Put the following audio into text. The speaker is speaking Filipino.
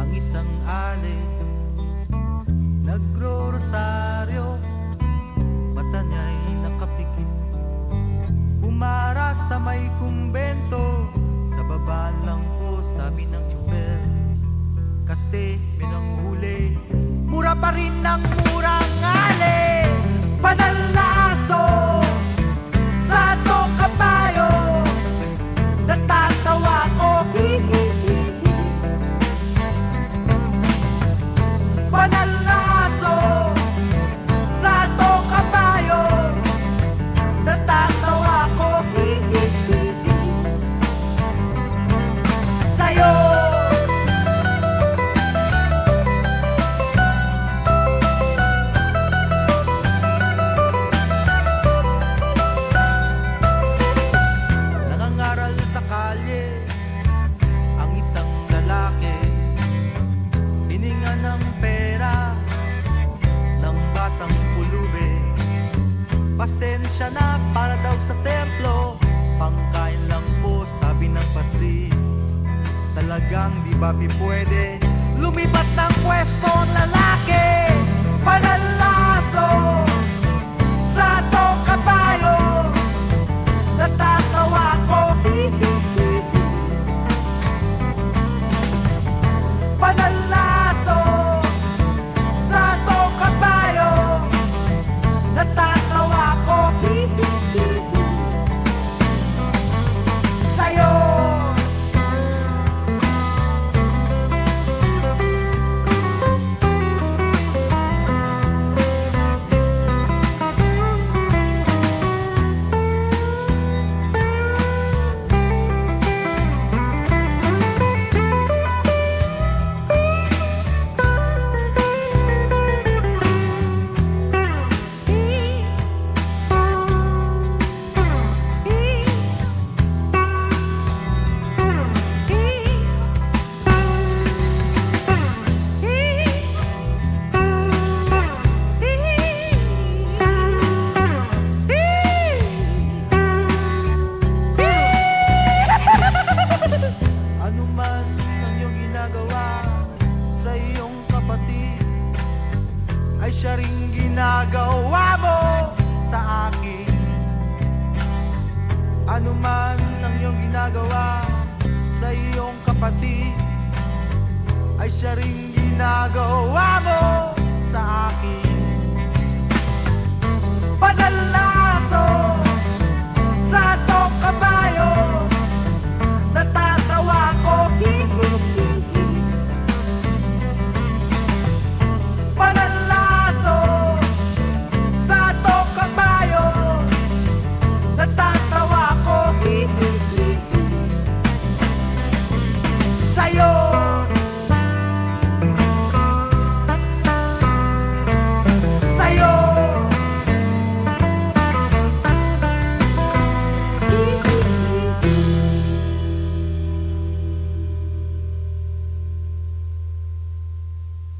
ang isang alin Nagro-rosaryo Mata niya'y nakapikit. Humara sa may kumbento Sa baba lang po sabi ng chupel Kasi may nanghuli Mura pa rin ang murang alin Padala Banal Pasensya na para daw sa templo. Pangkain lang po sabi ng pasti. Talagang di ba pipwede? Lumipat ng pwesto ang lalaki. Panalaso ginagawa mo sa akin? Ano man ang iyong ginagawa sa iyong kapatid Ay siya rin ginagawa mo sa akin